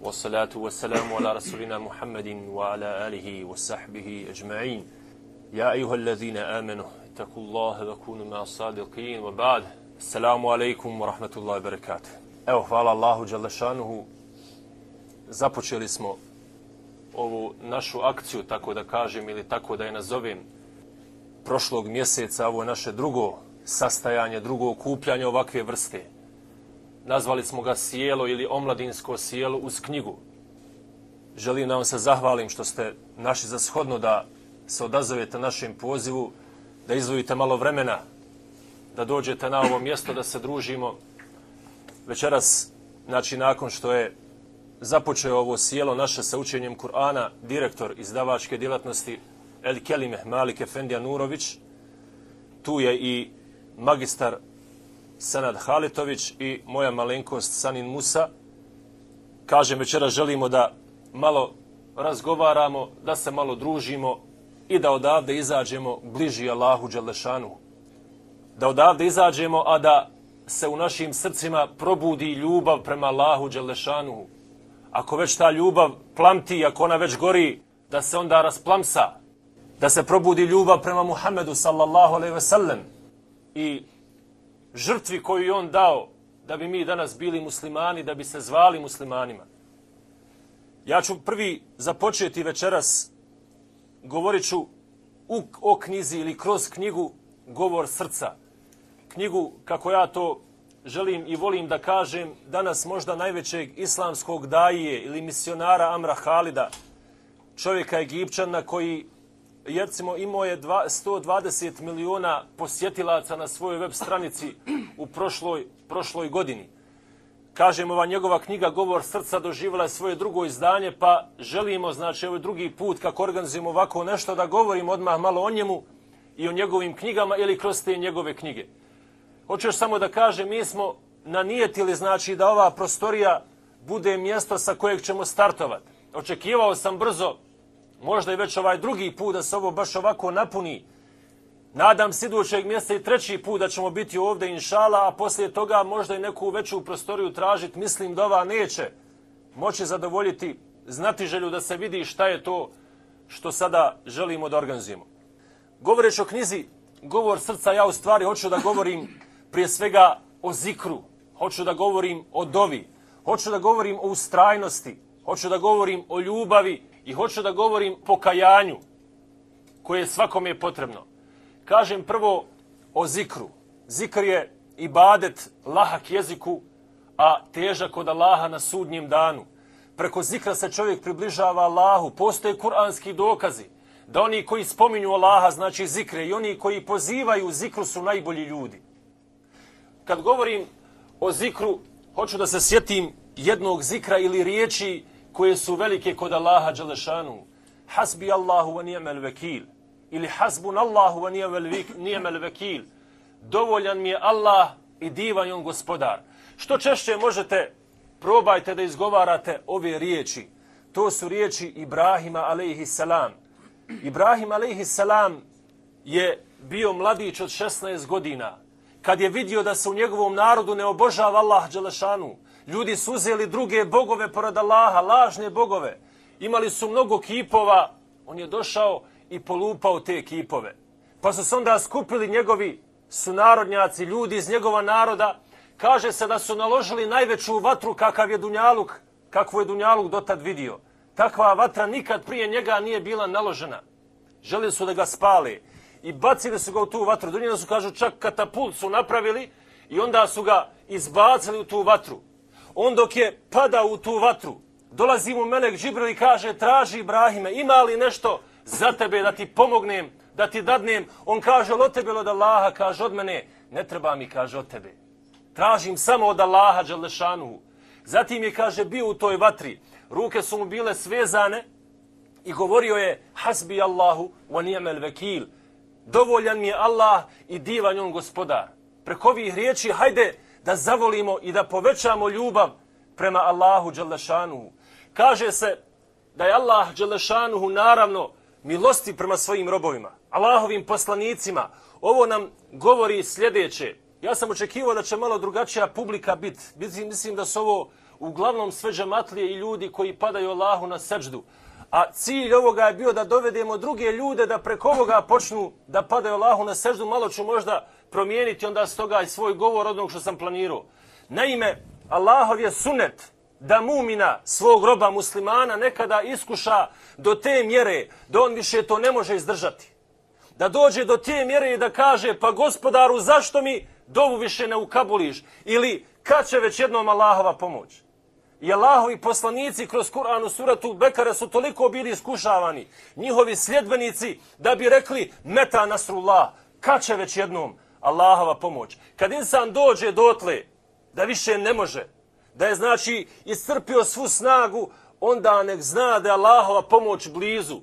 والصلاة والسلام على رسولنا محمد وعلى آله وصحبه أجمعين يا أيها الذين آمنوا اتقوا الله وكونوا مع الصادقين وبعد السلام عليكم ورحمة الله وبركاته Evo, hvala Allahu Đalešanuhu. Započeli smo ovu našu akciju, tako da kažem, ili tako da je nazovem, prošlog mjeseca, ovo naše drugo sastajanje, drugo okupljanje ovakve vrste nazvali smo ga sjelo ili omladinsko sjelo uz knjigu. Želim da vam se zahvalim što ste naši za shodno da se odazovete našem pozivu, da izvojite malo vremena, da dođete na ovo mjesto, da se družimo. Večeras, znači nakon što je započeo ovo sjelo naše sa učenjem Kur'ana, direktor izdavačke djelatnosti El Kelime Malik Efendija Nurović, tu je i magistar Senad Halitović i moja malenkost Sanin Musa. Kažem, večera želimo da malo razgovaramo, da se malo družimo i da odavde izađemo bliži Allahu Đalešanu. Da odavde izađemo, a da se u našim srcima probudi ljubav prema Allahu Đalešanu. Ako već ta ljubav plamti, ako ona već gori, da se onda rasplamsa. Da se probudi ljubav prema Muhammedu sallallahu alaihi ve sellem. I žrtvi koju je on dao da bi mi danas bili muslimani, da bi se zvali muslimanima. Ja ću prvi započeti večeras, govorit ću u, o knjizi ili kroz knjigu Govor srca. Knjigu, kako ja to želim i volim da kažem, danas možda najvećeg islamskog dajije ili misionara Amra Halida, čovjeka Egipćana koji Jercimo imao je 120 miliona posjetilaca na svojoj web stranici u prošloj, prošloj godini. Kažem, ova njegova knjiga Govor srca doživjela je svoje drugo izdanje, pa želimo, znači, ovaj drugi put kako organizujemo ovako nešto, da govorimo odmah malo o njemu i o njegovim knjigama ili kroz te njegove knjige. Hoćeš samo da kažem, mi smo nanijetili, znači, da ova prostorija bude mjesto sa kojeg ćemo startovati. Očekivao sam brzo možda i već ovaj drugi put da se ovo baš ovako napuni. Nadam se idućeg mjesta i treći put da ćemo biti ovdje inšala, a poslije toga možda i neku veću prostoriju tražiti. Mislim da ova neće moći zadovoljiti znati želju da se vidi šta je to što sada želimo da organizujemo. Govoreći o knjizi Govor srca, ja u stvari hoću da govorim prije svega o zikru. Hoću da govorim o dovi. Hoću da govorim o ustrajnosti. Hoću da govorim o ljubavi I hoću da govorim pokajanju koje svakom je potrebno. Kažem prvo o zikru. Zikr je ibadet lahak jeziku, a težak od Allaha na sudnjem danu. Preko zikra se čovjek približava Allahu. Postoje kuranski dokazi da oni koji spominju Allaha znači zikre i oni koji pozivaju zikru su najbolji ljudi. Kad govorim o zikru, hoću da se sjetim jednog zikra ili riječi koje su velike kod Allaha Đalešanu. Hasbi Allahu wa nijemel vekil. Ili hasbun Allahu wa nijemel vekil. Dovoljan mi je Allah i divan on gospodar. Što češće možete, probajte da izgovarate ove riječi. To su riječi Ibrahima alaihi salam. Ibrahim alaihi salam je bio mladić od 16 godina. Kad je vidio da se u njegovom narodu ne obožava Allah Đalešanu, Ljudi su uzeli druge bogove pored Allaha, lažne bogove. Imali su mnogo kipova. On je došao i polupao te kipove. Pa su se onda skupili njegovi sunarodnjaci, ljudi iz njegova naroda. Kaže se da su naložili najveću vatru kakav je Dunjaluk, kakvu je Dunjaluk dotad vidio. Takva vatra nikad prije njega nije bila naložena. Želili su da ga spale i bacili su ga u tu vatru. Dunjina su, kažu, čak katapult su napravili i onda su ga izbacili u tu vatru on dok je pada u tu vatru, dolazi mu Melek Džibril i kaže, traži Ibrahime, ima li nešto za tebe da ti pomognem, da ti dadnem? On kaže, od tebe od Allaha, kaže od mene, ne treba mi, kaže od tebe. Tražim samo od Allaha, Đalešanu. Zatim je, kaže, bio u toj vatri. Ruke su mu bile svezane i govorio je, hasbi Allahu wa nijemel vekil. Dovoljan mi je Allah i divan on gospodar. Preko ovih riječi, hajde, da zavolimo i da povećamo ljubav prema Allahu Đalešanuhu. Kaže se da je Allah Đalešanuhu naravno milosti prema svojim robovima, Allahovim poslanicima. Ovo nam govori sljedeće. Ja sam očekivao da će malo drugačija publika biti. Mislim da su ovo uglavnom sve džematlije i ljudi koji padaju Allahu na seđdu. A cilj ovoga je bio da dovedemo druge ljude da preko ovoga počnu da padaju Allahu na seždu. Malo ću možda promijeniti onda s toga i svoj govor od što sam planirao. Naime, Allahov je sunet da mumina svog roba muslimana nekada iskuša do te mjere da on više to ne može izdržati. Da dođe do te mjere i da kaže pa gospodaru zašto mi dovu više ne ukabuliš ili kad će već jednom Allahova pomoć. I Allahovi poslanici kroz Kur'anu suratu Bekara su toliko bili iskušavani, njihovi sljedbenici, da bi rekli meta nasrullah, kad će već jednom Allahova pomoć. Kad insan dođe dotle da više ne može, da je znači iscrpio svu snagu, onda nek zna da je Allahova pomoć blizu.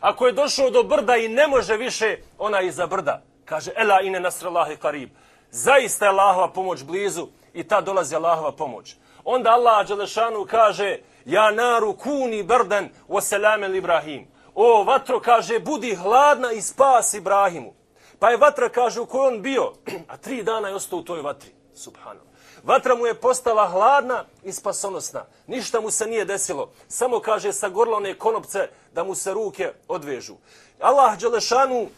Ako je došao do brda i ne može više, ona je iza brda. Kaže, ela ine nasrallahi karib. Zaista je Allahova pomoć blizu i ta dolazi Allahova pomoć. Onda Allah Đelešanu kaže, ja naru kuni brden o selamen Ibrahim. O, vatro kaže, budi hladna i spas Ibrahimu. Pa je vatra, kaže, u kojoj on bio, a tri dana je ostao u toj vatri. Subhanom. Vatra mu je postala hladna i spasonosna. Ništa mu se nije desilo. Samo kaže sa gorla one konopce da mu se ruke odvežu. Allah Đelešanu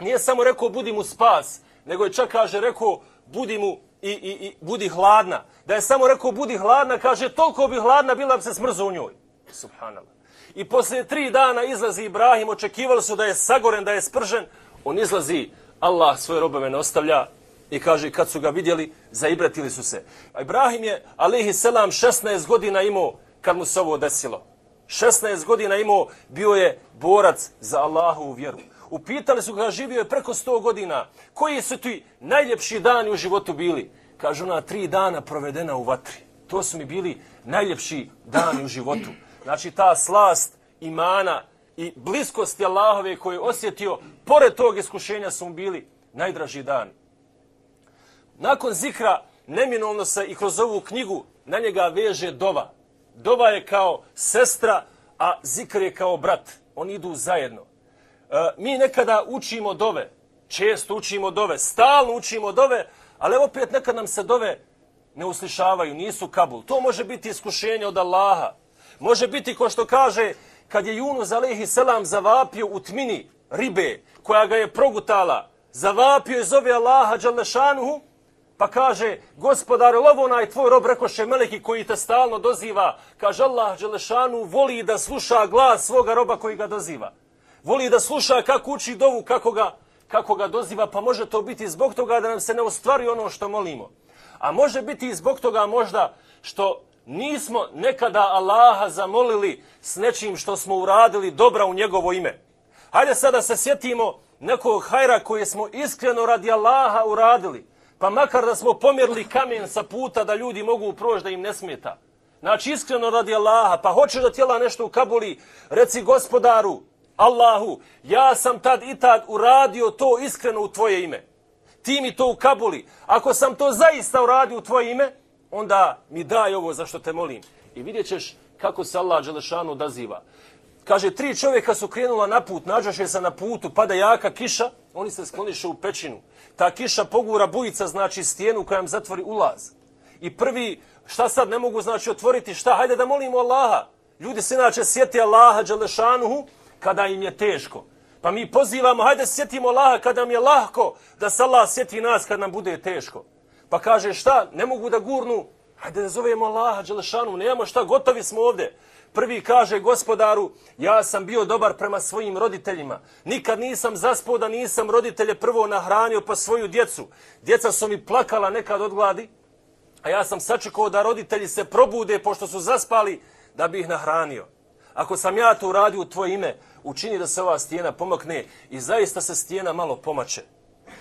nije samo rekao budi mu spas, nego je čak kaže rekao budi mu i, i, i budi hladna. Da je samo rekao budi hladna, kaže toliko bi hladna bila bi se smrzo u njoj. Subhanallah. I poslije tri dana izlazi Ibrahim, očekivali su da je sagoren, da je spržen. On izlazi, Allah svoje robove ne ostavlja i kaže kad su ga vidjeli, zaibratili su se. A Ibrahim je, alihi selam, 16 godina imao kad mu se ovo desilo. 16 godina imao, bio je borac za Allahu vjeru. Upitali su ga, živio je preko 100 godina. Koji su ti najljepši dani u životu bili? Kaže ona, tri dana provedena u vatri. To su mi bili najljepši dani u životu. Znači ta slast imana i bliskosti Allahove koje je osjetio, pored tog iskušenja su mu bili najdraži dan. Nakon zikra, neminovno se i kroz ovu knjigu na njega veže dova. Dova je kao sestra, a zikr je kao brat. Oni idu zajedno. E, mi nekada učimo dove, često učimo dove, stalno učimo dove, ali opet nekad nam se dove ne uslišavaju, nisu kabul. To može biti iskušenje od Allaha. Može biti, ko što kaže, kad je Junus alaihi selam zavapio u tmini ribe koja ga je progutala, zavapio je zove Allaha Đalešanuhu, pa kaže, gospodar, lovo onaj tvoj rob, rekoše meleki koji te stalno doziva, kaže Allah Đalešanu, voli da sluša glas svoga roba koji ga doziva voli da sluša kako uči dovu, kako ga, kako ga doziva, pa može to biti zbog toga da nam se ne ostvari ono što molimo. A može biti i zbog toga možda što nismo nekada Allaha zamolili s nečim što smo uradili dobra u njegovo ime. Hajde sada se sjetimo nekog hajra koje smo iskreno radi Allaha uradili. Pa makar da smo pomjerili kamen sa puta da ljudi mogu proći da im ne smeta. Znači iskreno radi Allaha. Pa hoćeš da tjela nešto u Kabuli, reci gospodaru, Allahu, ja sam tad i tad uradio to iskreno u tvoje ime. Ti mi to u Kabuli. Ako sam to zaista uradio u tvoje ime, onda mi daj ovo za što te molim. I vidjet ćeš kako se Allah Đelešanu odaziva. Kaže, tri čovjeka su krenula na put, nađaše se na putu, pada jaka kiša, oni se skloniše u pećinu. Ta kiša pogura bujica, znači stijenu koja im zatvori ulaz. I prvi, šta sad ne mogu znači otvoriti, šta, hajde da molimo Allaha. Ljudi se inače sjeti Allaha Đelešanuhu, kada im je teško. Pa mi pozivamo, hajde sjetimo Allaha kada nam je lahko, da se Allah sjeti nas kad nam bude teško. Pa kaže šta, ne mogu da gurnu, hajde da zovemo Allaha, Đelešanu, nemamo šta, gotovi smo ovde. Prvi kaže gospodaru, ja sam bio dobar prema svojim roditeljima. Nikad nisam zaspao da nisam roditelje prvo nahranio pa svoju djecu. Djeca su mi plakala nekad od gladi, a ja sam sačekao da roditelji se probude pošto su zaspali da bi ih nahranio. Ako sam ja to uradio u tvoje ime, učini da se ova stijena pomakne i zaista se stijena malo pomače.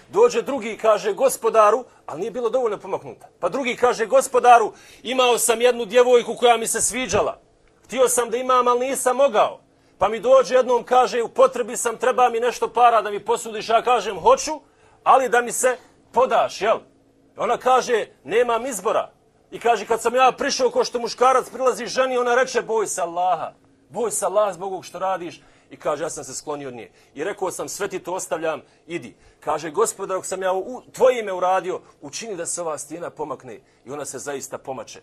Dođe drugi i kaže gospodaru, ali nije bilo dovoljno pomaknuta. Pa drugi kaže gospodaru, imao sam jednu djevojku koja mi se sviđala. Htio sam da imam, ali nisam mogao. Pa mi dođe jednom, kaže, u potrebi sam, treba mi nešto para da mi posudiš. Ja kažem, hoću, ali da mi se podaš, jel? Ona kaže, nemam izbora. I kaže, kad sam ja prišao ko što muškarac prilazi ženi, ona reče, boj se Allaha. Boj se Allaha zbog što radiš. I kaže, ja sam se sklonio od nje. I rekao sam, sve ti to ostavljam, idi. Kaže, gospodar, ako sam ja u tvoje ime uradio, učini da se ova stijena pomakne. I ona se zaista pomače.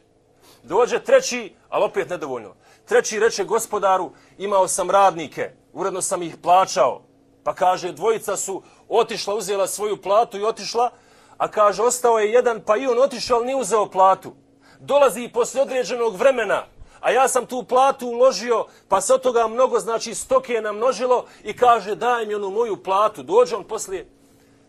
Dođe treći, ali opet nedovoljno. Treći reče gospodaru, imao sam radnike, uredno sam ih plaćao. Pa kaže, dvojica su otišla, uzela svoju platu i otišla, a kaže, ostao je jedan, pa i on otišao, ali nije uzeo platu. Dolazi i posle određenog vremena, a ja sam tu platu uložio, pa se od toga mnogo, znači stoke je namnožilo i kaže, daj mi onu moju platu. Dođe on poslije,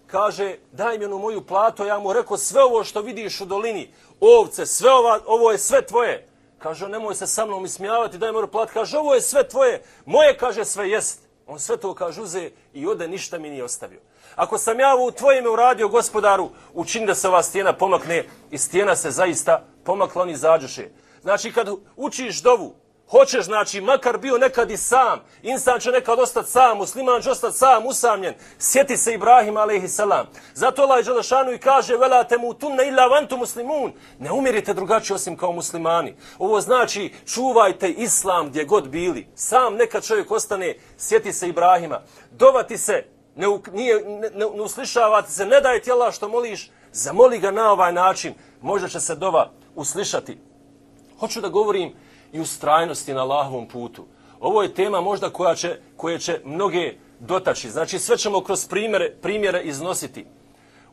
kaže, daj mi onu moju platu, ja mu rekao, sve ovo što vidiš u dolini, ovce, sve ova, ovo je sve tvoje. Kaže, nemoj se sa mnom ismijavati, daj mi plat. platu. Kaže, ovo je sve tvoje, moje, kaže, sve jest. On sve to, kaže, uze i ode, ništa mi nije ostavio. Ako sam ja u tvoje ime uradio, gospodaru, učini da se ova stijena pomakne i stijena se zaista pomakla, oni zađuše. Znači, kad učiš dovu, hoćeš, znači, makar bio nekad i sam, insan će nekad ostati sam, musliman će ostati sam, usamljen, sjeti se Ibrahim, a.s. Zato Allah Đelešanu i kaže, velate mu tunne illa vantu muslimun, ne umirite drugačije osim kao muslimani. Ovo znači, čuvajte islam gdje god bili. Sam nekad čovjek ostane, sjeti se Ibrahima, dovati se, ne, nije, ne, ne, ne uslišavati se, ne daj ti Allah što moliš, zamoli ga na ovaj način, možda će se dova uslišati. Hoću da govorim i u strajnosti na Allahovom putu. Ovo je tema možda koja će, koje će mnoge dotaći. Znači sve ćemo kroz primjere, primjere iznositi.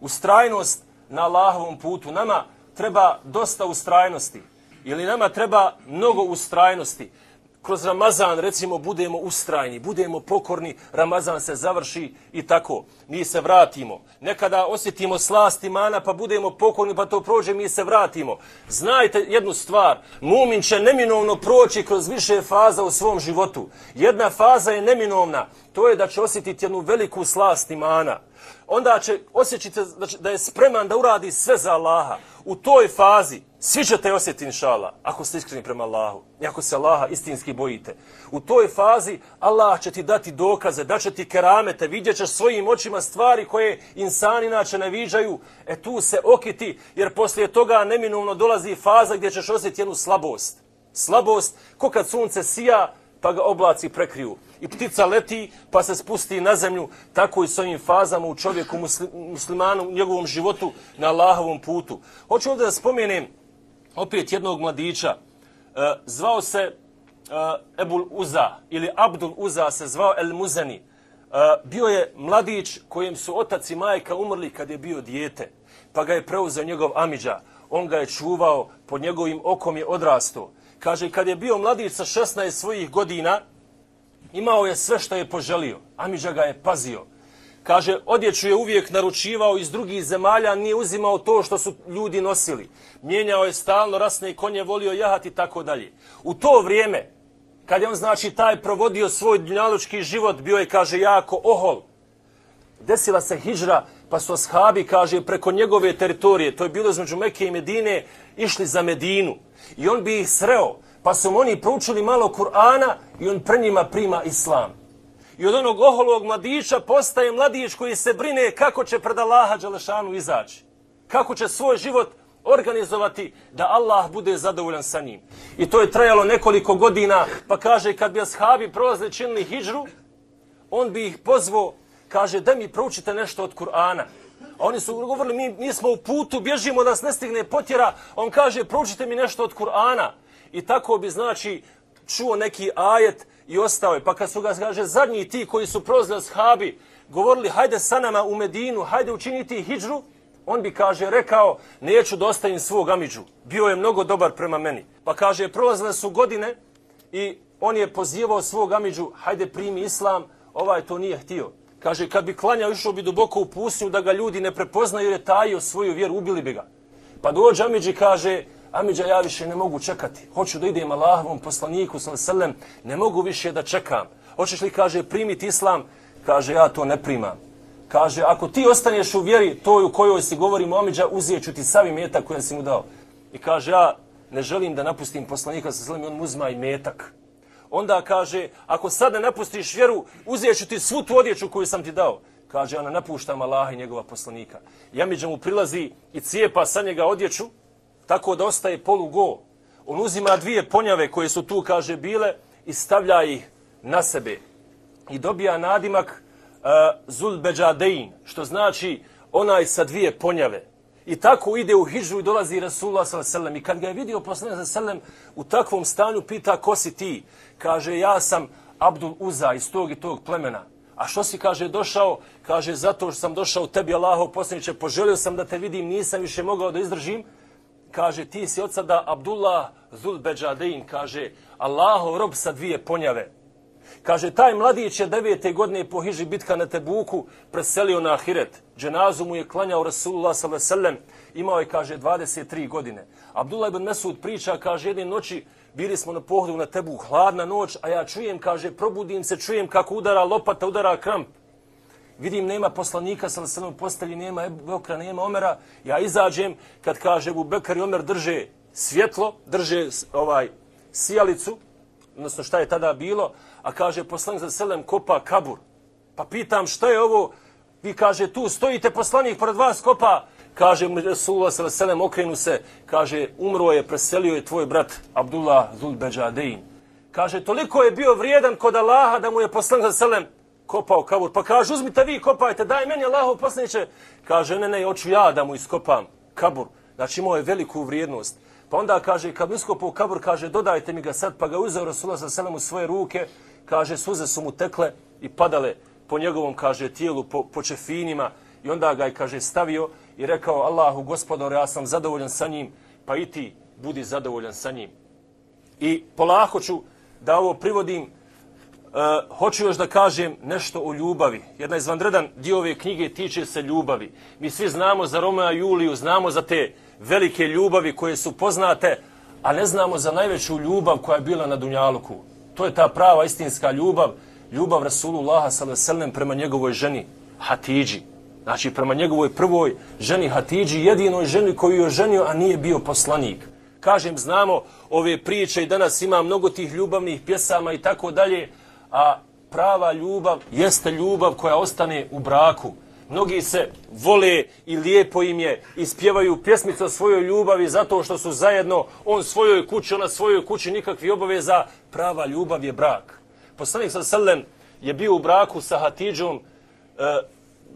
Ustrajnost na Allahovom putu. Nama treba dosta ustrajnosti. Ili nama treba mnogo ustrajnosti kroz Ramazan, recimo, budemo ustrajni, budemo pokorni, Ramazan se završi i tako, mi se vratimo. Nekada osjetimo slast imana, pa budemo pokorni, pa to prođe, mi se vratimo. Znajte jednu stvar, mumin će neminovno proći kroz više faza u svom životu. Jedna faza je neminovna, to je da će osjetiti jednu veliku slast imana. Onda će osjećati znači, da je spreman da uradi sve za Allaha. U toj fazi Svi ćete osjetiti inšala, ako ste iskreni prema Allahu, i ako se Allaha istinski bojite. U toj fazi Allah će ti dati dokaze, da će ti keramete, vidjet ćeš svojim očima stvari koje insani inače ne viđaju, e tu se okiti, jer poslije toga neminovno dolazi faza gdje ćeš osjetiti jednu slabost. Slabost, ko kad sunce sija, pa ga oblaci prekriju. I ptica leti, pa se spusti na zemlju, tako i s ovim fazama u čovjeku, muslimanu, u njegovom životu, na Allahovom putu. Hoću ovdje da spomenem, opet jednog mladića, e, zvao se e, Ebul Uza ili Abdul Uza se zvao El Muzani. E, bio je mladić kojem su otac i majka umrli kad je bio dijete, pa ga je preuzeo njegov Amidža. On ga je čuvao, pod njegovim okom je odrastao. Kaže, kad je bio mladić sa 16 svojih godina, imao je sve što je poželio. Amidža ga je pazio. Kaže, odjeću je uvijek naručivao iz drugih zemalja, nije uzimao to što su ljudi nosili. Mijenjao je stalno rasne konje, volio jahati i tako dalje. U to vrijeme, kad je on znači taj provodio svoj dnjaločki život, bio je, kaže, jako ohol. Desila se hijžra, pa su ashabi, kaže, preko njegove teritorije, to je bilo između Mekke i Medine, išli za Medinu. I on bi ih sreo, pa su oni proučili malo Kur'ana i on pre njima prima islam i od onog oholog mladića postaje mladić koji se brine kako će pred Allaha Đalešanu izaći. Kako će svoj život organizovati da Allah bude zadovoljan sa njim. I to je trajalo nekoliko godina, pa kaže kad bi ashabi prolazili činili hijđru, on bi ih pozvao, kaže da mi proučite nešto od Kur'ana. A oni su govorili, mi, mi smo u putu, bježimo da nas ne stigne potjera. On kaže, proučite mi nešto od Kur'ana. I tako bi, znači, čuo neki ajet, i ostao je. Pa kad su ga, kaže, zadnji ti koji su prozili shabi, govorili, hajde sa nama u Medinu, hajde učiniti hijđru, on bi, kaže, rekao, neću da ostavim svog amidžu. Bio je mnogo dobar prema meni. Pa kaže, prolazile su godine i on je pozivao svog amidžu, hajde primi islam, ovaj to nije htio. Kaže, kad bi klanjao, išao bi duboko u pustinju da ga ljudi ne prepoznaju jer je tajio svoju vjeru, ubili bi ga. Pa dođe Amidži kaže, Amidža, ja više ne mogu čekati. Hoću da idem Allahovom poslaniku, sallam, ne mogu više da čekam. Hoćeš li, kaže, primiti islam? Kaže, ja to ne primam. Kaže, ako ti ostaneš u vjeri toj u kojoj si govorimo Amidža, uzijeću ti savi metak koji si mu dao. I kaže, ja ne želim da napustim poslanika, sallam, on mu uzma i metak. Onda kaže, ako sad ne napustiš vjeru, uzijeću ti svu tu odjeću koju sam ti dao. Kaže, ja ne napuštam Allaha i njegova poslanika. Jamidža mu prilazi i cijepa sa njega odjeću, tako da ostaje polugo. On uzima dvije ponjave koje su tu, kaže, bile i stavlja ih na sebe. I dobija nadimak uh, Zulbeđadein, što znači onaj sa dvije ponjave. I tako ide u hijđu i dolazi Rasulullah s.a.v. I kad ga je vidio poslanik s.a.v. u takvom stanju, pita ko si ti? Kaže, ja sam Abdul Uza iz tog i tog plemena. A što si, kaže, došao? Kaže, zato što sam došao tebi, Allaho poslaniče, poželio sam da te vidim, nisam više mogao da izdržim. Kaže, ti si od sada Abdullah Zulbeđadein, kaže, Allahov rob sa dvije ponjave. Kaže, taj mladić je devete godine po hiži bitka na Tebuku preselio na Ahiret. Dženazu mu je klanjao Rasulullah s.a.v. Imao je, kaže, 23 godine. Abdullah ibn Mesud priča, kaže, jedne noći bili smo na pohodu na Tebuk, hladna noć, a ja čujem, kaže, probudim se, čujem kako udara lopata, udara kramp. Vidim, nema poslanika, sa na postelji, nema Bekra, nema Omera. Ja izađem, kad kaže, Ebu Bekar i Omer drže svjetlo, drže ovaj sijalicu, odnosno šta je tada bilo, a kaže poslanik za selem kopa kabur. Pa pitam šta je ovo? Vi kaže tu stojite poslanik pored vas kopa. Kaže Resulullah sa selem okrenu se, kaže umro je, preselio je tvoj brat Abdullah Zulbeđadein. Kaže toliko je bio vrijedan kod Allaha da mu je poslanik za selem kopao kabur. Pa kaže uzmite vi kopajte, daj meni Allahov poslanice. Kaže ne ne, hoću ja da mu iskopam kabur. Znači imao je veliku vrijednost. Pa onda kaže, kad iskopao kabur, kaže, dodajte mi ga sad, pa ga uzeo Rasulullah sa selem u svoje ruke, kaže, suze su mu tekle i padale po njegovom, kaže, tijelu, po, po čefinima, i onda ga je, kaže, stavio i rekao, Allahu, gospodore, ja sam zadovoljan sa njim, pa i ti budi zadovoljan sa njim. I polako ću da ovo privodim, uh, hoću još da kažem nešto o ljubavi. Jedna izvanredan dio ove knjige tiče se ljubavi. Mi svi znamo za Romeo i Juliju, znamo za te velike ljubavi koje su poznate, a ne znamo za najveću ljubav koja je bila na Dunjaluku. To je ta prava istinska ljubav, ljubav Rasulullaha s.a.v. prema njegovoj ženi Hatidži. Znači prema njegovoj prvoj ženi Hatidži, jedinoj ženi koju je ženio, a nije bio poslanik. Kažem, znamo ove priče i danas ima mnogo tih ljubavnih pjesama i tako dalje, a prava ljubav jeste ljubav koja ostane u braku. Mnogi se vole i lijepo im je i spjevaju pjesmice o svojoj ljubavi zato što su zajedno on svojoj kući, ona svojoj kući, nikakvi obaveza. Prava ljubav je brak. Poslanik sa Selem je bio u braku sa Hatidžom, e,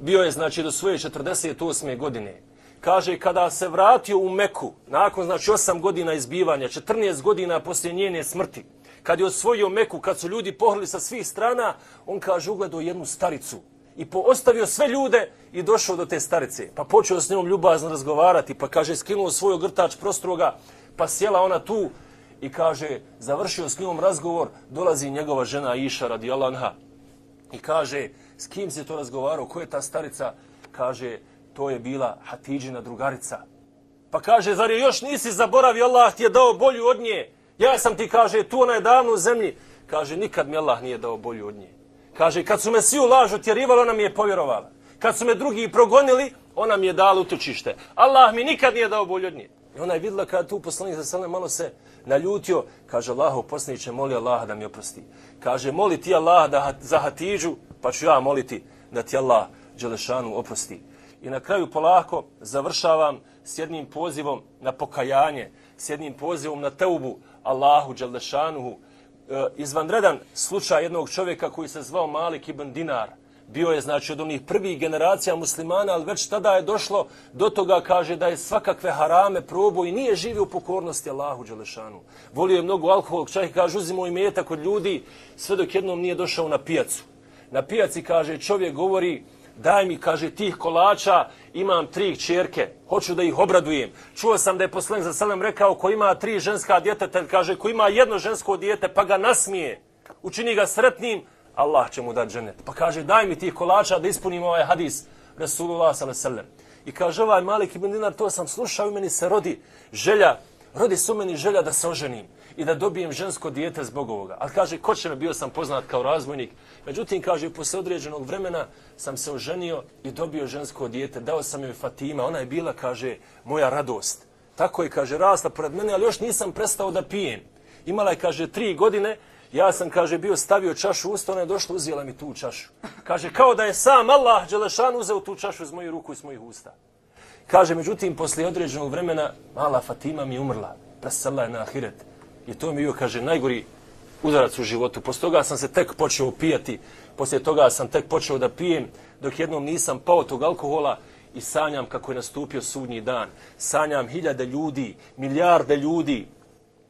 bio je znači do svoje 48. godine. Kaže, kada se vratio u Meku, nakon znači 8 godina izbivanja, 14 godina poslije njene smrti, kad je osvojio Meku, kad su ljudi pohrli sa svih strana, on kaže, ugledao jednu staricu, i ostavio sve ljude i došao do te starice. Pa počeo s njom ljubazno razgovarati, pa kaže, skinuo svoj ogrtač prostroga, pa sjela ona tu i kaže, završio s njom razgovor, dolazi njegova žena Iša radi Alanha i kaže, s kim se to razgovarao, ko je ta starica? Kaže, to je bila Hatidžina drugarica. Pa kaže, zar je još nisi zaboravio, Allah ti je dao bolju od nje? Ja sam ti, kaže, tu ona je davno u zemlji. Kaže, nikad mi Allah nije dao bolju od nje. Kaže, kad su me svi u lažu tjerivali, ona mi je povjerovala. Kad su me drugi progonili, ona mi je dala utočište. Allah mi nikad nije dao bolju od nje. I ona je vidjela kada tu poslanik za sallam malo se naljutio. Kaže, Allah, poslaniće, moli Allah da mi oprosti. Kaže, moli ti Allah da za hatiđu, pa ću ja moliti da ti Allah Đelešanu oprosti. I na kraju polako završavam s jednim pozivom na pokajanje, s jednim pozivom na teubu Allahu Đalešanuhu. E, izvanredan slučaj jednog čovjeka koji se zvao Malik ibn Dinar. Bio je znači od onih prvih generacija muslimana, ali već tada je došlo do toga, kaže, da je svakakve harame probao i nije živio u pokornosti Allahu Đelešanu. Volio je mnogo alkohol, čak kaže, uzimo i metak od ljudi, sve dok jednom nije došao na pijacu. Na pijaci, kaže, čovjek govori, daj mi, kaže, tih kolača, imam tri čerke, hoću da ih obradujem. Čuo sam da je poslanik za selem rekao, ko ima tri ženska djeteta, kaže, ko ima jedno žensko djete, pa ga nasmije, učini ga sretnim, Allah će mu dati dženet. Pa kaže, daj mi tih kolača da ispunim ovaj hadis, Rasulullah s.a.v. I kaže, ovaj Malik ibn Dinar, to sam slušao i meni se rodi želja, rodi su meni želja da se oženim i da dobijem žensko dijete zbog ovoga. Ali kaže, ko će me, bio sam poznat kao razvojnik. Međutim, kaže, posle određenog vremena sam se oženio i dobio žensko dijete. Dao sam joj Fatima, ona je bila, kaže, moja radost. Tako je, kaže, rasla pored mene, ali još nisam prestao da pijem. Imala je, kaže, tri godine, ja sam, kaže, bio stavio čašu u usta, ona je došla, uzijela mi tu čašu. Kaže, kao da je sam Allah, Đelešan, uzeo tu čašu iz moje ruku i iz mojih usta. Kaže, međutim, poslije određenog vremena, mala Fatima mi umrla, presala je na ahiret. I to mi bio, kaže, najgori udarac u životu. Posle toga sam se tek počeo pijati, poslije toga sam tek počeo da pijem, dok jednom nisam pao tog alkohola i sanjam kako je nastupio sudnji dan. Sanjam hiljade ljudi, milijarde ljudi,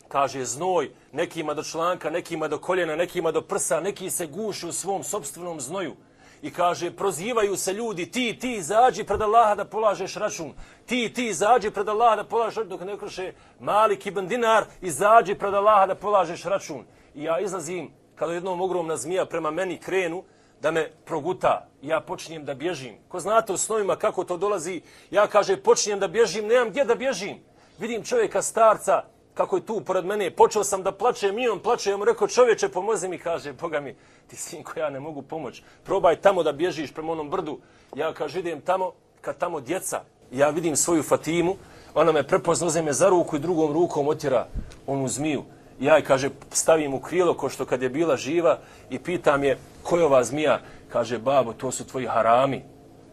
kaže znoj, nekima do članka, nekima do koljena, nekima do prsa, neki se guši u svom sobstvenom znoju. I kaže, prozivaju se ljudi, ti, ti, izađi pred Allaha da polažeš račun. Ti, ti, izađi pred Allaha da polažeš račun, dok ne kroše mali kiban dinar, izađi pred Allaha da polažeš račun. I ja izlazim, kada jednom ogromna zmija prema meni krenu, da me proguta, ja počinjem da bježim. Ko znate u snovima kako to dolazi, ja kaže, počinjem da bježim, nemam gdje da bježim. Vidim čovjeka starca, kako je tu pored mene, počeo sam da plačem i on plače, ja mu rekao čovječe pomozi mi, kaže, Boga mi, ti sinko, ja ne mogu pomoć, probaj tamo da bježiš prema onom brdu, ja kaže, idem tamo, kad tamo djeca, ja vidim svoju Fatimu, ona me prepozna, uzem me za ruku i drugom rukom otjera onu zmiju, ja je, kaže, stavim u krilo, ko što kad je bila živa, i pitam je, ko je ova zmija? Kaže, babo, to su tvoji harami,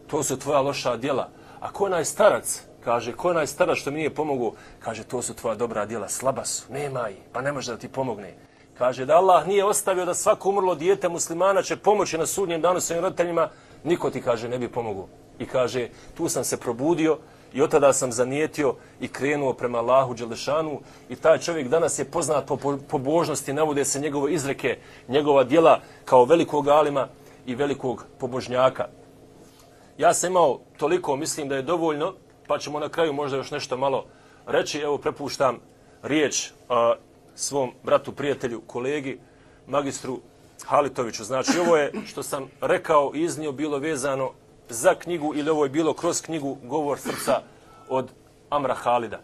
to su tvoja loša djela. A ko je najstarac? Kaže, ko je najstara što mi nije pomogu? Kaže, to su tvoja dobra djela, slaba su, nema ih, pa ne može da ti pomogne. Kaže, da Allah nije ostavio da svako umrlo dijete muslimana će pomoći na sudnjem danu svojim roditeljima, niko ti, kaže, ne bi pomogu. I kaže, tu sam se probudio i od tada sam zanijetio i krenuo prema Allahu Đelešanu i taj čovjek danas je poznat po pobožnosti, navode se njegove izreke, njegova djela kao velikog alima i velikog pobožnjaka. Ja sam imao toliko, mislim da je dovoljno, pa ćemo na kraju možda još nešto malo reći. Evo, prepuštam riječ a, svom bratu, prijatelju, kolegi, magistru Halitoviću. Znači, ovo je što sam rekao i iznio bilo vezano za knjigu ili ovo je bilo kroz knjigu Govor srca od Amra Halida.